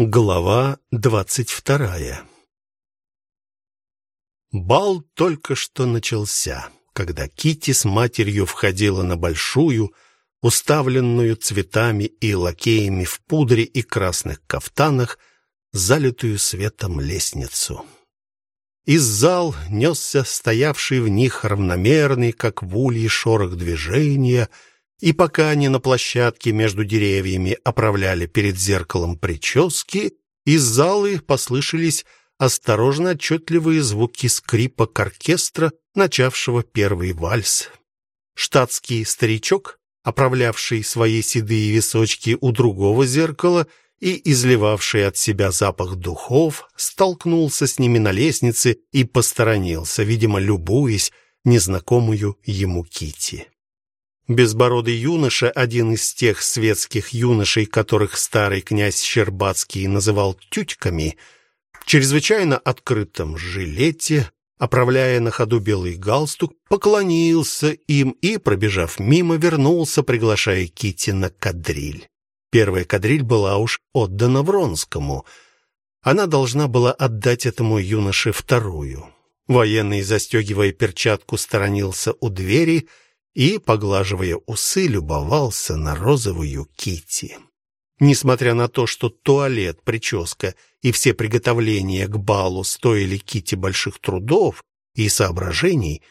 Глава двадцать вторая. Бал только что начался, когда Кити с матерью входила на большую, уставленную цветами и лакеями в пудре и красных кафтанах, залитую светом лестницу. Из зал несся стоявший в них равномерный, как в улье, шорох движения — и пока они на площадке между деревьями оправляли перед зеркалом прически, из залы послышались осторожно отчетливые звуки скрипа оркестра, начавшего первый вальс. Штатский старичок, оправлявший свои седые височки у другого зеркала и изливавший от себя запах духов, столкнулся с ними на лестнице и посторонился, видимо, любуясь незнакомую ему Кити. Безбородый юноша, один из тех светских юношей, которых старый князь Щербацкий называл тютьками, в чрезвычайно открытом жилете, оправляя на ходу белый галстук, поклонился им и, пробежав мимо, вернулся, приглашая Кити на кадриль. Первая кадриль была уж отдана Вронскому. Она должна была отдать этому юноше вторую. Военный, застегивая перчатку, сторонился у двери и, поглаживая усы, любовался на розовую кити. Несмотря на то, что туалет, прическа и все приготовления к балу стоили кити больших трудов и соображений,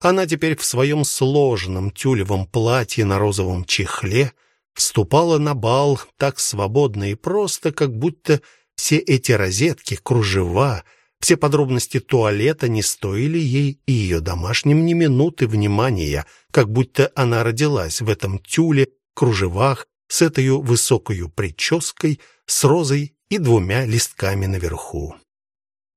она теперь в своем сложном тюлевом платье на розовом чехле вступала на бал так свободно и просто, как будто все эти розетки, кружева, все подробности туалета не стоили ей и ее домашним ни минуты внимания, как будто она родилась в этом тюле, кружевах, с этой высокой прической, с розой и двумя листками наверху.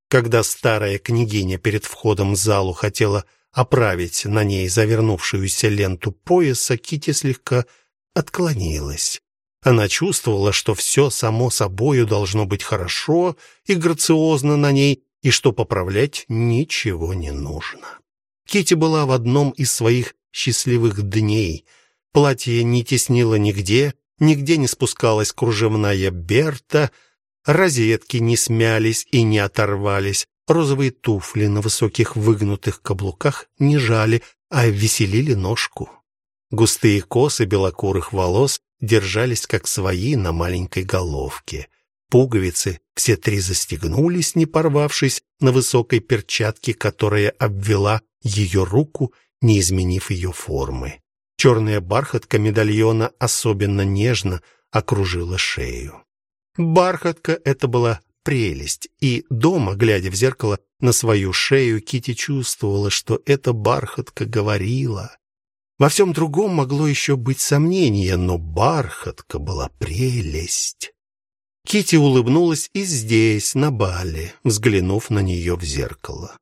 Когда старая княгиня перед входом в залу хотела оправить на ней завернувшуюся ленту пояса, Кити слегка отклонилась. Она чувствовала, что все само собою должно быть хорошо и грациозно на ней, и что поправлять ничего не нужно. Кити была в одном из своих счастливых дней. Платье не теснило нигде, нигде не спускалась кружевная берта, розетки не смялись и не оторвались, розовые туфли на высоких выгнутых каблуках не жали, а веселили ножку. Густые косы белокурых волос держались как свои на маленькой головке. Пуговицы все три застегнулись, не порвавшись на высокой перчатке, которая обвела ее руку, не изменив ее формы. Черная бархатка медальона особенно нежно окружила шею. Бархатка это была прелесть, и дома, глядя в зеркало на свою шею, Кити чувствовала, что эта бархатка говорила. Во всем другом могло еще быть сомнение, но бархатка была прелесть. Кити улыбнулась и здесь, на бале, взглянув на нее в зеркало.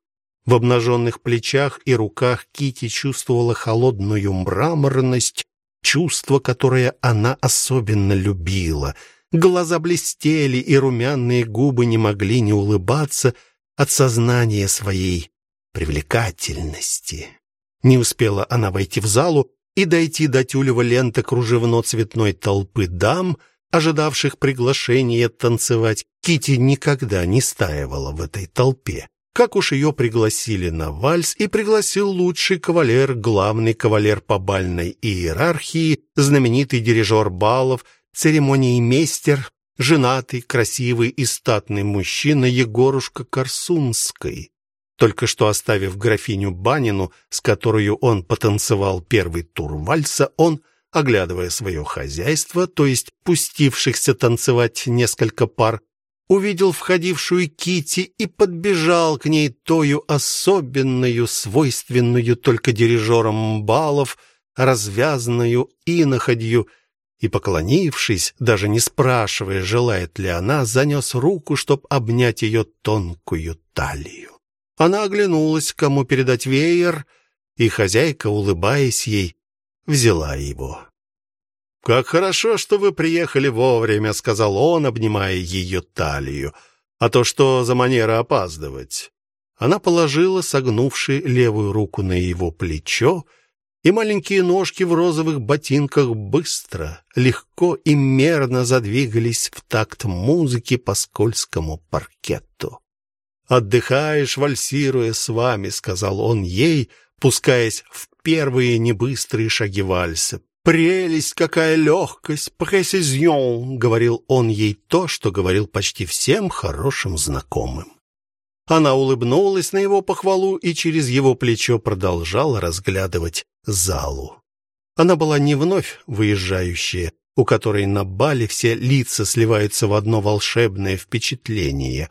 В обнаженных плечах и руках Кити чувствовала холодную мраморность, чувство, которое она особенно любила. Глаза блестели, и румяные губы не могли не улыбаться от сознания своей привлекательности. Не успела она войти в залу и дойти до тюлева ленты кружевно-цветной толпы дам — ожидавших приглашения танцевать, Кити никогда не стаивала в этой толпе. Как уж ее пригласили на вальс, и пригласил лучший кавалер, главный кавалер по бальной иерархии, знаменитый дирижер балов, церемонии мейстер, женатый, красивый и статный мужчина Егорушка Корсунской. Только что оставив графиню Банину, с которой он потанцевал первый тур вальса, он оглядывая свое хозяйство, то есть пустившихся танцевать несколько пар, увидел входившую Кити и подбежал к ней тою особенную, свойственную только дирижерам балов, развязанную иноходью, и, поклонившись, даже не спрашивая, желает ли она, занес руку, чтоб обнять ее тонкую талию. Она оглянулась, кому передать веер, и хозяйка, улыбаясь ей, взяла его. Как хорошо, что вы приехали вовремя, сказал он, обнимая ее талию. А то что за манера опаздывать? Она положила согнувши левую руку на его плечо и маленькие ножки в розовых ботинках быстро, легко и мерно задвигались в такт музыки по скользкому паркету. «Отдыхаешь, вальсируя с вами», — сказал он ей, пускаясь в первые небыстрые шаги вальса. «Прелесть, какая легкость! Пресизион!» — говорил он ей то, что говорил почти всем хорошим знакомым. Она улыбнулась на его похвалу и через его плечо продолжала разглядывать залу. Она была не вновь выезжающая, у которой на бале все лица сливаются в одно волшебное впечатление.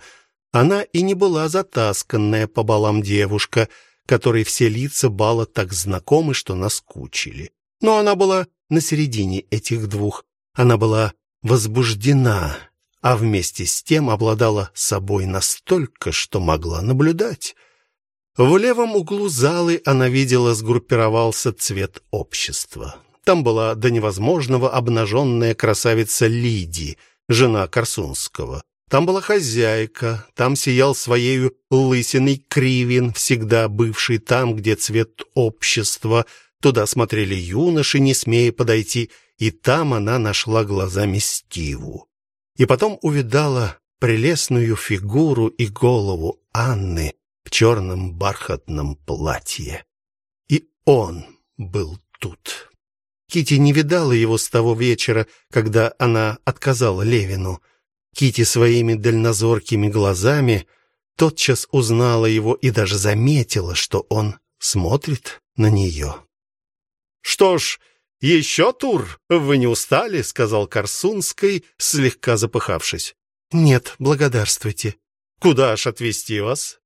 Она и не была затасканная по балам девушка, которой все лица бала так знакомы, что наскучили. Но она была на середине этих двух. Она была возбуждена, а вместе с тем обладала собой настолько, что могла наблюдать. В левом углу залы она видела сгруппировался цвет общества. Там была до невозможного обнаженная красавица Лиди, жена Корсунского. Там была хозяйка, там сиял своей лысиной Кривин, всегда бывший там, где цвет общества. Туда смотрели юноши, не смея подойти, и там она нашла глазами Стиву. И потом увидала прелестную фигуру и голову Анны, в черном бархатном платье. И он был тут. Кити не видала его с того вечера, когда она отказала Левину. Кити своими дальнозоркими глазами тотчас узнала его и даже заметила, что он смотрит на нее. Что ж, еще тур? Вы не устали, сказал Корсунской, слегка запыхавшись. Нет, благодарствуйте. Куда ж отвезти вас?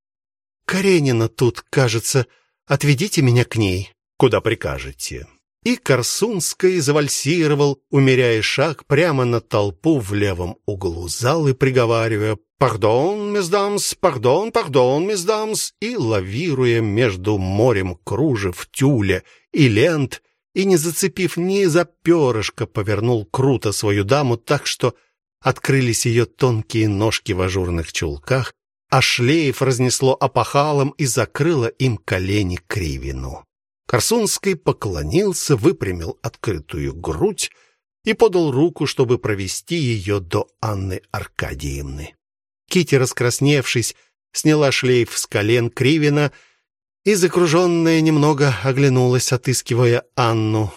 Каренина тут, кажется. Отведите меня к ней. Куда прикажете. И Корсунский завальсировал, умеряя шаг прямо на толпу в левом углу залы, приговаривая «Пардон, месдамс, пардон, пардон, месдамс» и лавируя между морем кружев, тюля и лент, и, не зацепив ни за перышко, повернул круто свою даму так, что открылись ее тонкие ножки в ажурных чулках, а шлейф разнесло опахалом и закрыло им колени кривину. Корсунский поклонился, выпрямил открытую грудь и подал руку, чтобы провести ее до Анны Аркадиевны. Кити, раскрасневшись, сняла шлейф с колен Кривина и, закруженная немного, оглянулась, отыскивая Анну.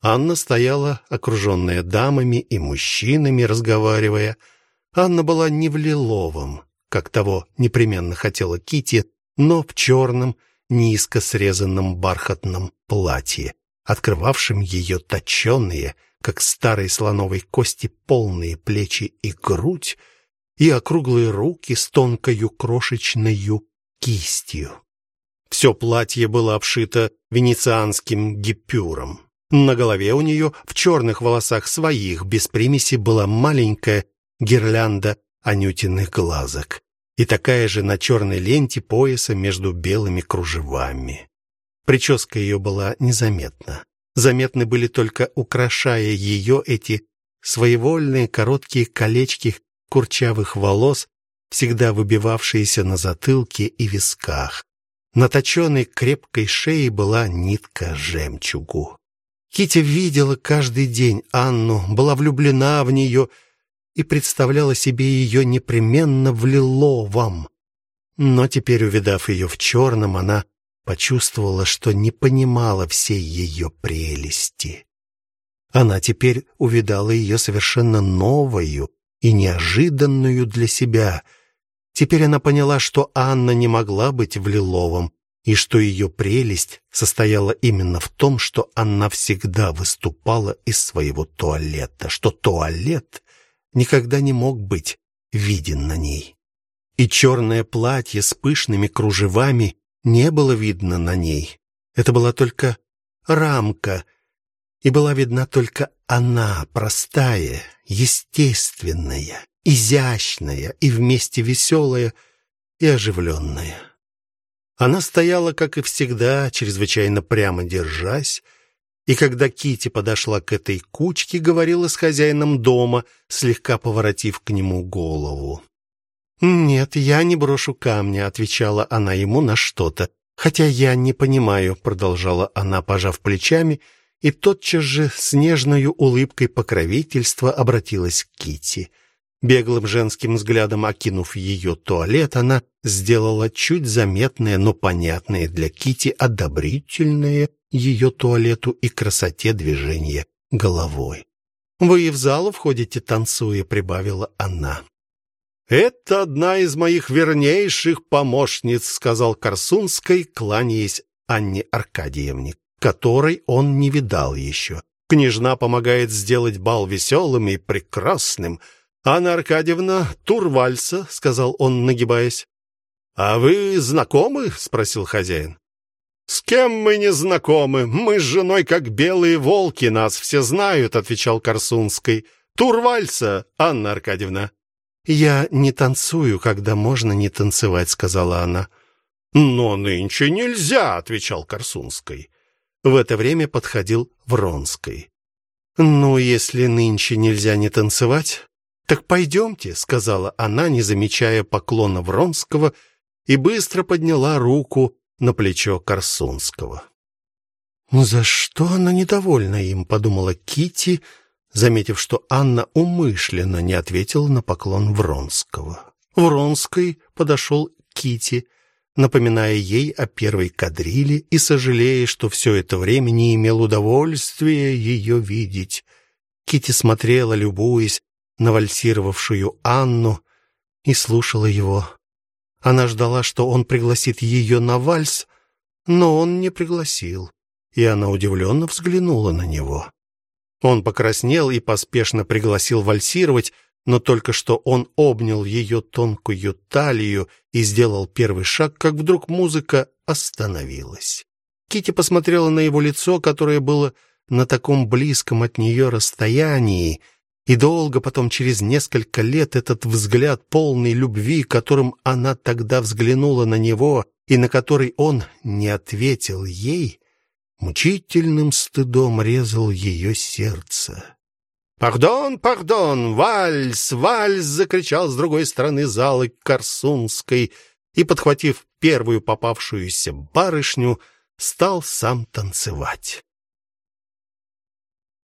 Анна стояла, окруженная дамами и мужчинами, разговаривая. Анна была не в лиловом, как того непременно хотела Кити, но в черном, низко срезанном бархатном платье, открывавшем ее точенные, как старой слоновой кости, полные плечи и грудь, и округлые руки с тонкою крошечною кистью. Все платье было обшито венецианским гипюром. На голове у нее в черных волосах своих без примеси была маленькая гирлянда анютиных глазок и такая же на черной ленте пояса между белыми кружевами. Прическа ее была незаметна. Заметны были только украшая ее эти своевольные короткие колечки курчавых волос, всегда выбивавшиеся на затылке и висках. На точенной крепкой шее была нитка жемчугу. Китя видела каждый день Анну, была влюблена в нее и представляла себе ее непременно в лиловом. Но теперь, увидав ее в черном, она почувствовала, что не понимала всей ее прелести. Она теперь увидала ее совершенно новую и неожиданную для себя. Теперь она поняла, что Анна не могла быть в лиловом, и что ее прелесть состояла именно в том, что она всегда выступала из своего туалета, что туалет никогда не мог быть виден на ней. И черное платье с пышными кружевами не было видно на ней. Это была только рамка, и была видна только она, простая, естественная, изящная и вместе веселая и оживленная. Она стояла, как и всегда, чрезвычайно прямо держась, и когда Кити подошла к этой кучке, говорила с хозяином дома, слегка поворотив к нему голову. "Нет, я не брошу камня", отвечала она ему на что-то. Хотя я не понимаю, продолжала она, пожав плечами, и тотчас же с нежной улыбкой покровительства обратилась к Кити. Беглым женским взглядом окинув ее туалет, она сделала чуть заметное, но понятное для Кити одобрительное ее туалету и красоте движения головой. Вы и в залу входите танцуя, прибавила она. Это одна из моих вернейших помощниц, сказал Корсунской, кланяясь Анне Аркадьевне, которой он не видал еще. Княжна помогает сделать бал веселым и прекрасным. Анна Аркадьевна Турвальса, сказал он, нагибаясь. А вы знакомы? спросил хозяин. С кем мы не знакомы? Мы с женой как белые волки, нас все знают, отвечал Корсунский. Турвальса, Анна Аркадьевна. Я не танцую, когда можно не танцевать, сказала она. Но нынче нельзя, отвечал Корсунский. В это время подходил Вронский. Ну, если нынче нельзя не танцевать, так пойдемте», — сказала она, не замечая поклона Вронского, и быстро подняла руку на плечо Корсунского. «Ну за что она недовольна им?» — подумала Кити, заметив, что Анна умышленно не ответила на поклон Вронского. Вронский подошел Кити, напоминая ей о первой кадрили и сожалея, что все это время не имел удовольствия ее видеть. Кити смотрела, любуясь на вальсировавшую Анну, и слушала его. Она ждала, что он пригласит ее на вальс, но он не пригласил, и она удивленно взглянула на него. Он покраснел и поспешно пригласил вальсировать, но только что он обнял ее тонкую талию и сделал первый шаг, как вдруг музыка остановилась. Кити посмотрела на его лицо, которое было на таком близком от нее расстоянии, и долго потом, через несколько лет, этот взгляд полный любви, которым она тогда взглянула на него и на который он не ответил ей, мучительным стыдом резал ее сердце. «Пардон, пардон! Вальс! Вальс!» — закричал с другой стороны залы Корсунской и, подхватив первую попавшуюся барышню, стал сам танцевать.